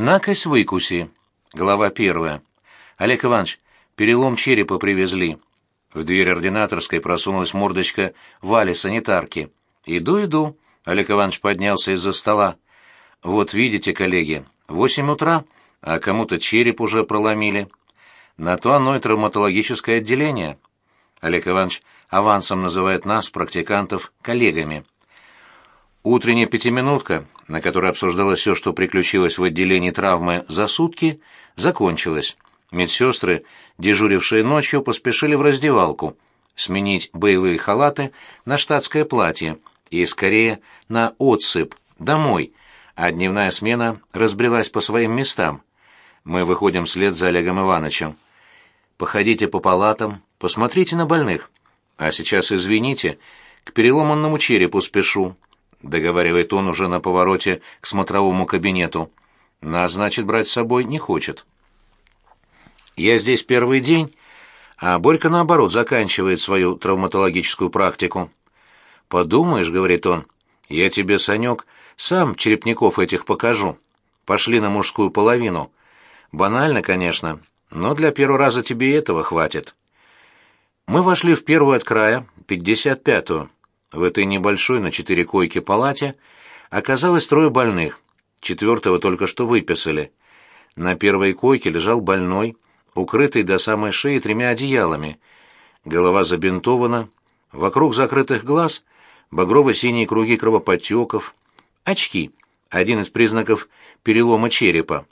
Накось выкуси. Глава первая. Олег Иванович, перелом черепа привезли. В дверь ординаторской просунулась мордочка Вали санитарки. Иду, иду. Олег Иванович поднялся из-за стола. Вот видите, коллеги, восемь утра, а кому-то череп уже проломили. На то оно и травматологическое отделение. Олег Иванович авансом называет нас, практикантов, коллегами. Утренняя пятиминутка, на которой обсуждалось все, что приключилось в отделении травмы за сутки, закончилась. Медсестры, дежурившие ночью, поспешили в раздевалку, сменить боевые халаты на штатское платье и, скорее, на отсып, домой, а дневная смена разбрелась по своим местам. Мы выходим вслед за Олегом Ивановичем. Походите по палатам, посмотрите на больных. А сейчас, извините, к переломанному черепу спешу. — договаривает он уже на повороте к смотровому кабинету. «Нас, значит, брать с собой не хочет». «Я здесь первый день, а Борька, наоборот, заканчивает свою травматологическую практику». «Подумаешь», — говорит он, — «я тебе, Санек, сам черепников этих покажу. Пошли на мужскую половину. Банально, конечно, но для первого раза тебе этого хватит». Мы вошли в первую от края, пятьдесят пятую. В этой небольшой на четыре койки палате оказалось трое больных. Четвертого только что выписали. На первой койке лежал больной, укрытый до самой шеи тремя одеялами. Голова забинтована, вокруг закрытых глаз багрово-синие круги кровоподтеков, очки, один из признаков перелома черепа.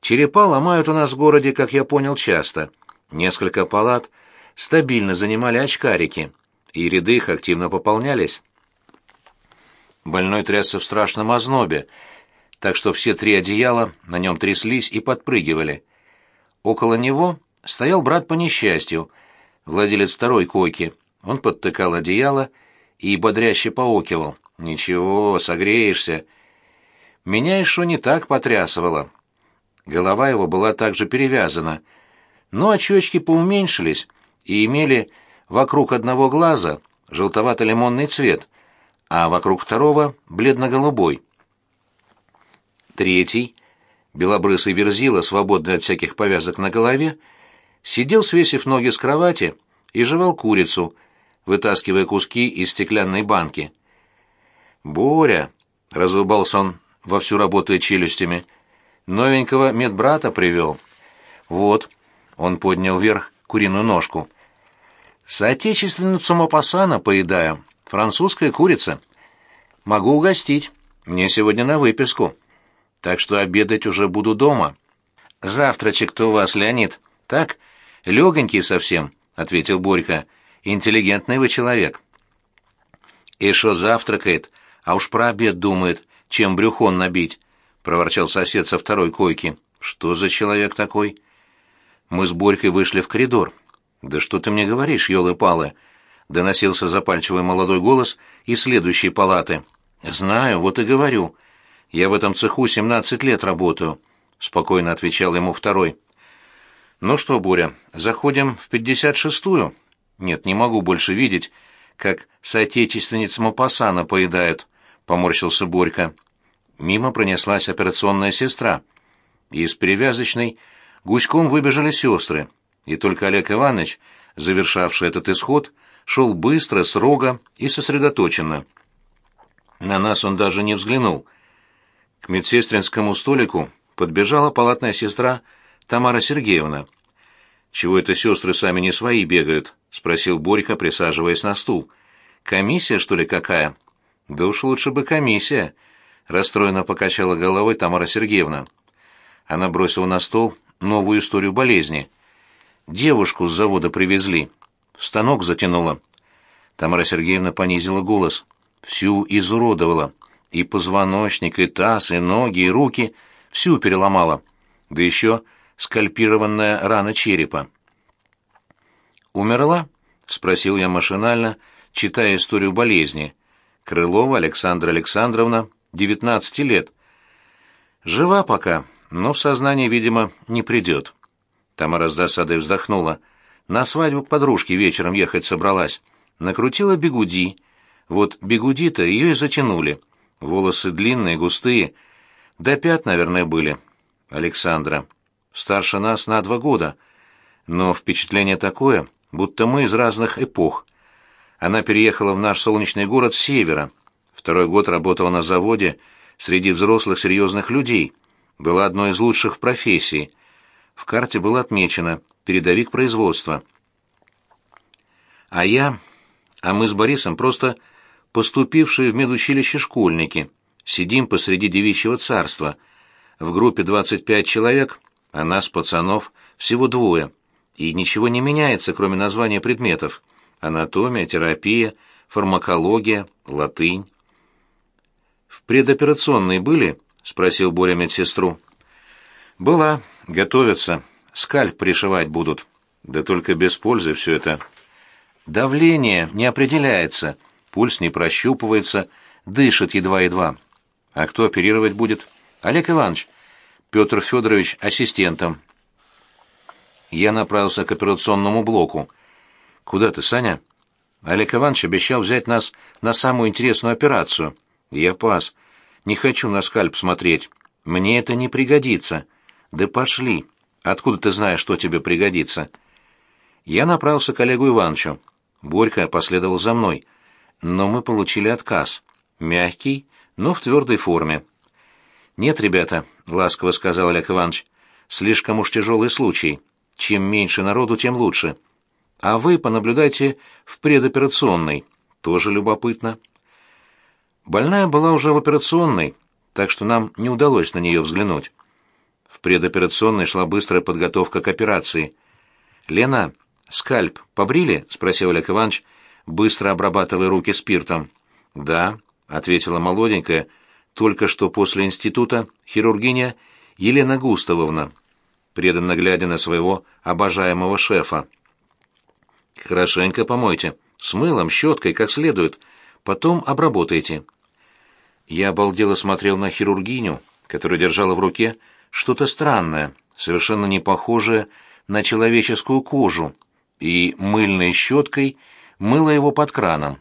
Черепа ломают у нас в городе, как я понял, часто. Несколько палат стабильно занимали очкарики и ряды их активно пополнялись. Больной трясся в страшном ознобе, так что все три одеяла на нем тряслись и подпрыгивали. Около него стоял брат по несчастью, владелец второй койки. Он подтыкал одеяло и бодряще поокивал. «Ничего, согреешься». Меня еще не так потрясывало. Голова его была также перевязана, но очечки поуменьшились и имели Вокруг одного глаза желтовато-лимонный цвет, а вокруг второго — бледно-голубой. Третий, белобрысый верзила, свободный от всяких повязок на голове, сидел, свесив ноги с кровати, и жевал курицу, вытаскивая куски из стеклянной банки. «Боря!» — разулыбался он, вовсю работая челюстями. «Новенького медбрата привел». «Вот», — он поднял вверх куриную ножку — Соотечественницу Мопассана поедаю. Французская курица. Могу угостить. Мне сегодня на выписку. Так что обедать уже буду дома. Завтрачек-то у вас, Леонид. Так, легонький совсем, — ответил Борька. Интеллигентный вы человек. И что завтракает, а уж про обед думает, чем брюхон набить, — проворчал сосед со второй койки. Что за человек такой? Мы с Борькой вышли в коридор. «Да что ты мне говоришь, елы-палы?» — доносился запальчивый молодой голос из следующей палаты. «Знаю, вот и говорю. Я в этом цеху семнадцать лет работаю», — спокойно отвечал ему второй. «Ну что, Боря, заходим в пятьдесят шестую?» «Нет, не могу больше видеть, как соотечественниц Мопассана поедают», — поморщился Борька. Мимо пронеслась операционная сестра. Из перевязочной гуськом выбежали сестры и только Олег Иванович, завершавший этот исход, шел быстро, строго и сосредоточенно. На нас он даже не взглянул. К медсестринскому столику подбежала палатная сестра Тамара Сергеевна. «Чего это сестры сами не свои бегают?» — спросил Борька, присаживаясь на стул. «Комиссия, что ли, какая?» «Да уж лучше бы комиссия», — расстроенно покачала головой Тамара Сергеевна. Она бросила на стол новую историю болезни — Девушку с завода привезли. В станок затянула. Тамара Сергеевна понизила голос. Всю изуродовала. И позвоночник, и таз, и ноги, и руки. Всю переломала. Да еще скальпированная рана черепа. «Умерла?» — спросил я машинально, читая историю болезни. Крылова Александра Александровна, 19 лет. Жива пока, но в сознание, видимо, не придет. Тамара с досадой вздохнула. На свадьбу к подружке вечером ехать собралась. Накрутила бегуди. Вот бегуди-то ее и затянули. Волосы длинные, густые. До пят, наверное, были. Александра. Старше нас на два года. Но впечатление такое, будто мы из разных эпох. Она переехала в наш солнечный город с севера. Второй год работала на заводе среди взрослых серьезных людей. Была одной из лучших в профессии. В карте было отмечено «передовик производства». А я... А мы с Борисом просто поступившие в медучилище школьники. Сидим посреди девичьего царства. В группе 25 человек, а нас, пацанов, всего двое. И ничего не меняется, кроме названия предметов. Анатомия, терапия, фармакология, латынь. «В предоперационной были?» — спросил Боря медсестру. «Была. Готовятся. Скальп пришивать будут. Да только без пользы все это. Давление не определяется, пульс не прощупывается, дышит едва-едва. А кто оперировать будет? Олег Иванович. Петр Федорович ассистентом. Я направился к операционному блоку. «Куда ты, Саня?» Олег Иванович обещал взять нас на самую интересную операцию. Я пас. Не хочу на скальп смотреть. Мне это не пригодится. Да пошли. Откуда ты знаешь, что тебе пригодится? Я направился к Олегу Ивановичу. Борька последовал за мной. Но мы получили отказ. Мягкий, но в твердой форме. «Нет, ребята», — ласково сказал Олег Иванович, — «слишком уж тяжелый случай. Чем меньше народу, тем лучше. А вы понаблюдайте в предоперационной. Тоже любопытно». Больная была уже в операционной, так что нам не удалось на нее взглянуть. В предоперационной шла быстрая подготовка к операции. «Лена, скальп побрили?» — спросил Олег Иванович, быстро обрабатывая руки спиртом. «Да», — ответила молоденькая, только что после института хирургиня Елена Густавовна, преданно глядя на своего обожаемого шефа. «Хорошенько помойте, с мылом, щеткой, как следует, потом обработайте». Я обалдело смотрел на хирургиню, которая держала в руке что-то странное, совершенно не похожее на человеческую кожу, и мыльной щеткой мыла его под краном.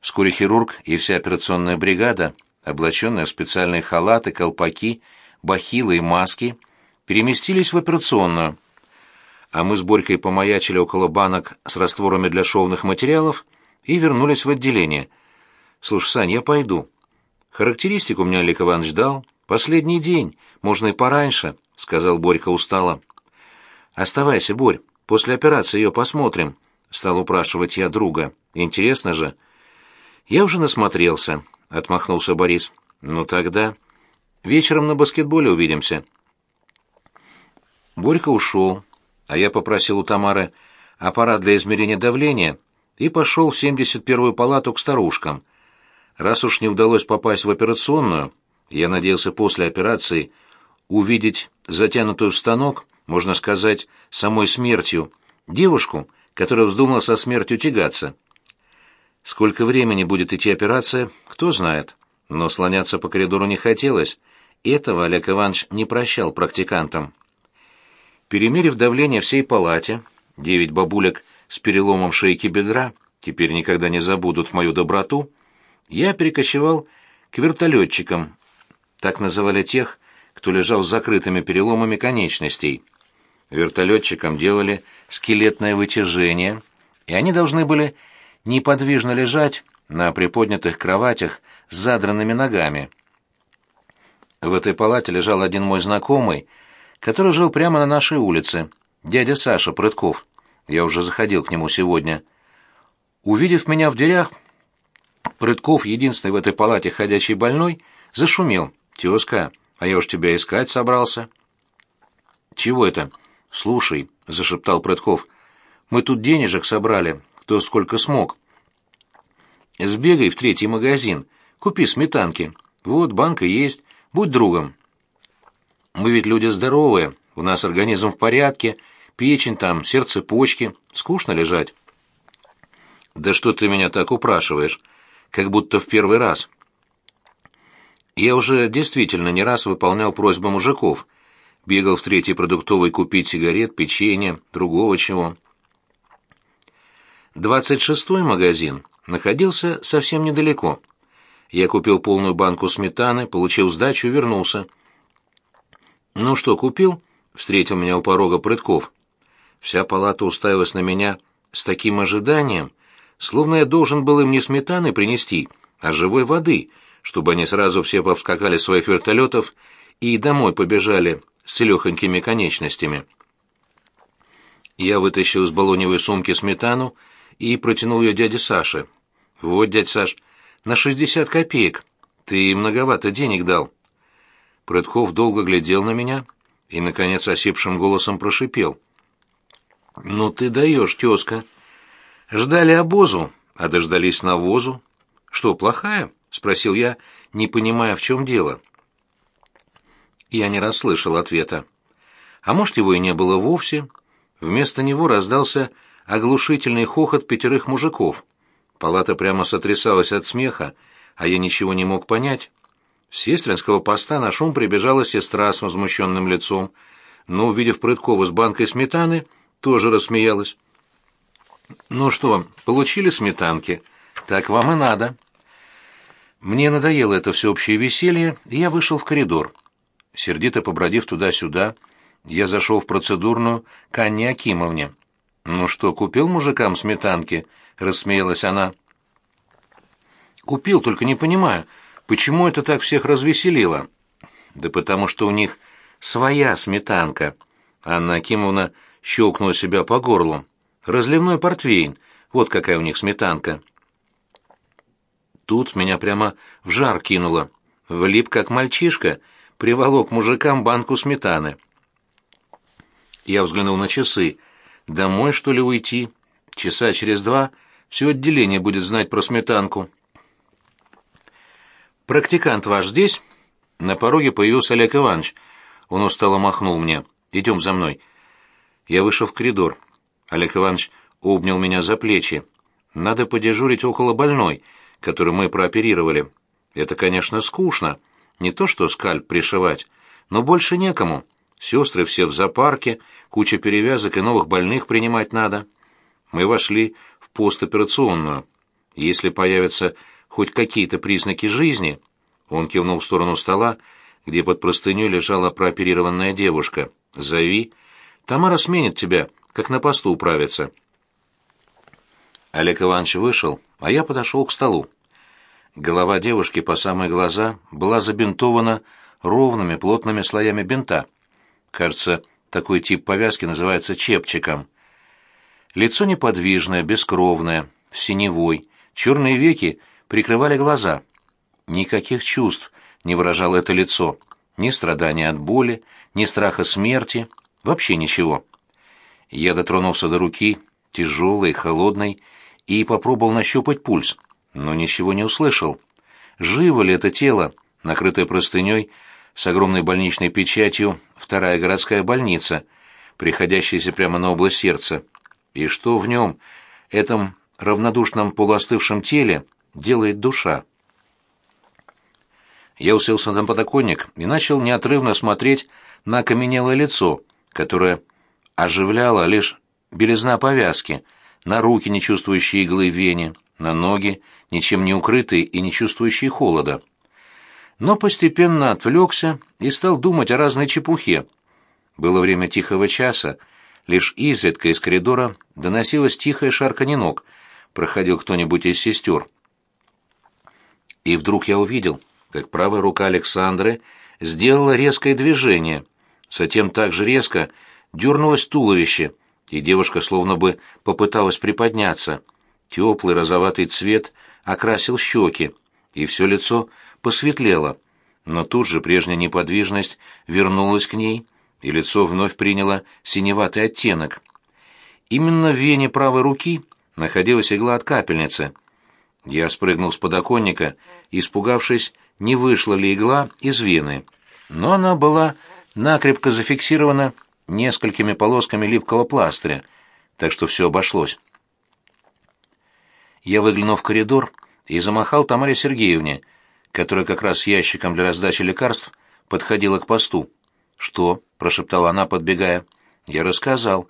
Вскоре хирург и вся операционная бригада, облаченная в специальные халаты, колпаки, бахилы и маски, переместились в операционную. А мы с Борькой помаячили около банок с растворами для шовных материалов и вернулись в отделение. «Слушай, Сань, я пойду. Характеристику меня Олег Иванович дал». Последний день, можно и пораньше, сказал Борька устало. Оставайся, Борь, после операции ее посмотрим, стал упрашивать я друга. Интересно же. Я уже насмотрелся, отмахнулся Борис. Ну тогда вечером на баскетболе увидимся. Борька ушел, а я попросил у Тамары аппарат для измерения давления и пошел в 71-ю палату к старушкам. Раз уж не удалось попасть в операционную, я надеялся после операции увидеть затянутую в станок, можно сказать, самой смертью, девушку, которая вздумала со смертью тягаться. Сколько времени будет идти операция, кто знает. Но слоняться по коридору не хотелось. Этого Олег Иванович не прощал практикантам. Перемерив давление всей палате, девять бабулек с переломом шейки бедра теперь никогда не забудут мою доброту, я перекочевал к вертолетчикам, так называли тех, кто лежал с закрытыми переломами конечностей. Вертолетчикам делали скелетное вытяжение, и они должны были неподвижно лежать на приподнятых кроватях с задранными ногами. В этой палате лежал один мой знакомый, который жил прямо на нашей улице, дядя Саша Прытков. Я уже заходил к нему сегодня. Увидев меня в дверях, Прытков, единственный в этой палате ходячий больной, зашумел — «Тезка, а я уж тебя искать собрался». «Чего это?» «Слушай», — зашептал Прытков, — «мы тут денежек собрали, кто сколько смог». «Сбегай в третий магазин, купи сметанки. Вот, банка есть, будь другом». «Мы ведь люди здоровые, у нас организм в порядке, печень там, сердце, почки. Скучно лежать». «Да что ты меня так упрашиваешь? Как будто в первый раз». Я уже действительно не раз выполнял просьбы мужиков. Бегал в третий продуктовый купить сигарет, печенье, другого чего. Двадцать шестой магазин находился совсем недалеко. Я купил полную банку сметаны, получил сдачу и вернулся. «Ну что, купил?» — встретил меня у порога Прытков. Вся палата уставилась на меня с таким ожиданием, словно я должен был им не сметаны принести, а живой воды, чтобы они сразу все повскакали с своих вертолетов и домой побежали с целехонькими конечностями. Я вытащил из баллоневой сумки сметану и протянул ее дяде Саше. «Вот, дядь Саш, на шестьдесят копеек. Ты многовато денег дал». Прытков долго глядел на меня и, наконец, осипшим голосом прошипел. «Ну ты даешь, тезка. Ждали обозу, а дождались навозу. Что, плохая?» — спросил я, не понимая, в чем дело. Я не расслышал ответа. А может, его и не было вовсе? Вместо него раздался оглушительный хохот пятерых мужиков. Палата прямо сотрясалась от смеха, а я ничего не мог понять. С сестринского поста на шум прибежала сестра с возмущенным лицом, но, увидев Прыткова с банкой сметаны, тоже рассмеялась. «Ну что, получили сметанки? Так вам и надо». Мне надоело это всеобщее веселье, и я вышел в коридор. Сердито побродив туда-сюда, я зашел в процедурную к Анне Акимовне. «Ну что, купил мужикам сметанки?» — рассмеялась она. «Купил, только не понимаю, почему это так всех развеселило?» «Да потому что у них своя сметанка». Анна Акимовна щелкнула себя по горлу. «Разливной портвейн. Вот какая у них сметанка». Тут меня прямо в жар кинуло. Влип, как мальчишка, приволок мужикам банку сметаны. Я взглянул на часы. Домой, что ли, уйти? Часа через два все отделение будет знать про сметанку. «Практикант ваш здесь?» На пороге появился Олег Иванович. Он устало махнул мне. «Идем за мной». Я вышел в коридор. Олег Иванович обнял меня за плечи. «Надо подежурить около больной, которую мы прооперировали. Это, конечно, скучно. Не то что скальп пришивать, но больше некому. Сестры все в зоопарке, куча перевязок и новых больных принимать надо. Мы вошли в постоперационную. Если появятся хоть какие-то признаки жизни, он кивнул в сторону стола, где под простыней лежала прооперированная девушка. Зови. Тамара сменит тебя, как на посту управится. Олег Иванович вышел, а я подошел к столу. Голова девушки по самые глаза была забинтована ровными плотными слоями бинта. Кажется, такой тип повязки называется чепчиком. Лицо неподвижное, бескровное, синевой, черные веки прикрывали глаза. Никаких чувств не выражало это лицо. Ни страдания от боли, ни страха смерти, вообще ничего. Я дотронулся до руки, тяжелой, холодной, и попробовал нащупать пульс, но ничего не услышал. Живо ли это тело, накрытое простыней, с огромной больничной печатью вторая городская больница, приходящаяся прямо на область сердца. И что в нем, этом равнодушном полуостывшем теле, делает душа? Я уселся на подоконник и начал неотрывно смотреть на окаменелое лицо, которое оживляло лишь белизна повязки, на руки, не чувствующие иглы в вене, на ноги, ничем не укрытые и не чувствующие холода но постепенно отвлекся и стал думать о разной чепухе. Было время тихого часа, лишь изредка из коридора доносилось тихое шарканье ног, проходил кто-нибудь из сестер. И вдруг я увидел, как правая рука Александры сделала резкое движение, затем так же резко дернулось туловище, и девушка словно бы попыталась приподняться. Теплый розоватый цвет окрасил щеки, и все лицо посветлело, но тут же прежняя неподвижность вернулась к ней, и лицо вновь приняло синеватый оттенок. Именно в вене правой руки находилась игла от капельницы. Я спрыгнул с подоконника, испугавшись, не вышла ли игла из вены. Но она была накрепко зафиксирована несколькими полосками липкого пластыря, так что все обошлось. Я выглянул в коридор и замахал Тамаре Сергеевне, которая как раз с ящиком для раздачи лекарств подходила к посту. «Что?» — прошептала она, подбегая. «Я рассказал».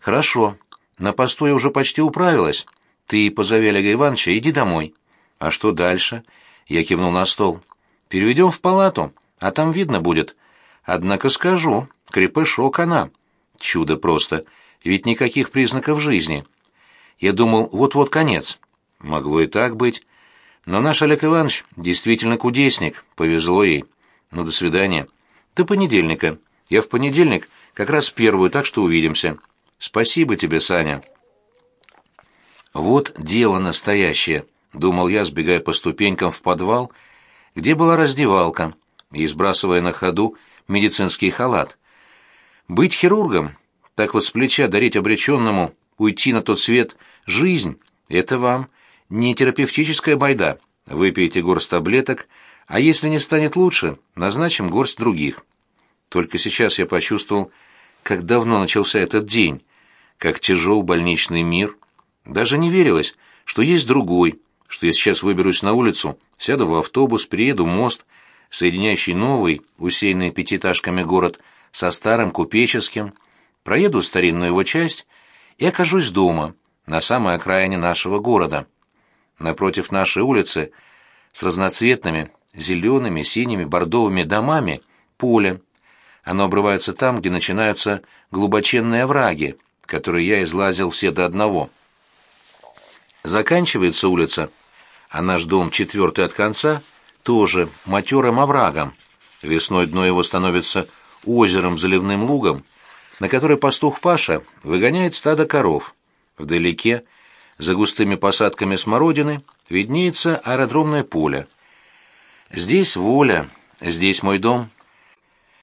«Хорошо. На посту я уже почти управилась. Ты позови Олега Ивановича, иди домой». «А что дальше?» — я кивнул на стол. «Переведем в палату, а там видно будет. Однако скажу, крепышок она. Чудо просто, ведь никаких признаков жизни. Я думал, вот-вот конец. Могло и так быть. Но наш Олег Иванович действительно кудесник, повезло ей. Ну, до свидания. До понедельника. Я в понедельник как раз первую, так что увидимся. Спасибо тебе, Саня. Вот дело настоящее, думал я, сбегая по ступенькам в подвал, где была раздевалка, и сбрасывая на ходу медицинский халат. Быть хирургом, так вот с плеча дарить обреченному, уйти на тот свет жизнь, это вам не терапевтическая байда. Выпейте горсть таблеток, а если не станет лучше, назначим горсть других. Только сейчас я почувствовал, как давно начался этот день, как тяжел больничный мир. Даже не верилось, что есть другой, что я сейчас выберусь на улицу, сяду в автобус, приеду мост, соединяющий новый, усеянный пятиэтажками город со старым купеческим, проеду старинную его часть и окажусь дома, на самой окраине нашего города. Напротив нашей улицы с разноцветными, зелеными, синими, бордовыми домами поле. Оно обрывается там, где начинаются глубоченные овраги, которые я излазил все до одного. Заканчивается улица, а наш дом четвертый от конца тоже матерым оврагом. Весной дно его становится озером заливным лугом, на который пастух Паша выгоняет стадо коров. Вдалеке, за густыми посадками смородины, виднеется аэродромное поле. Здесь воля, здесь мой дом —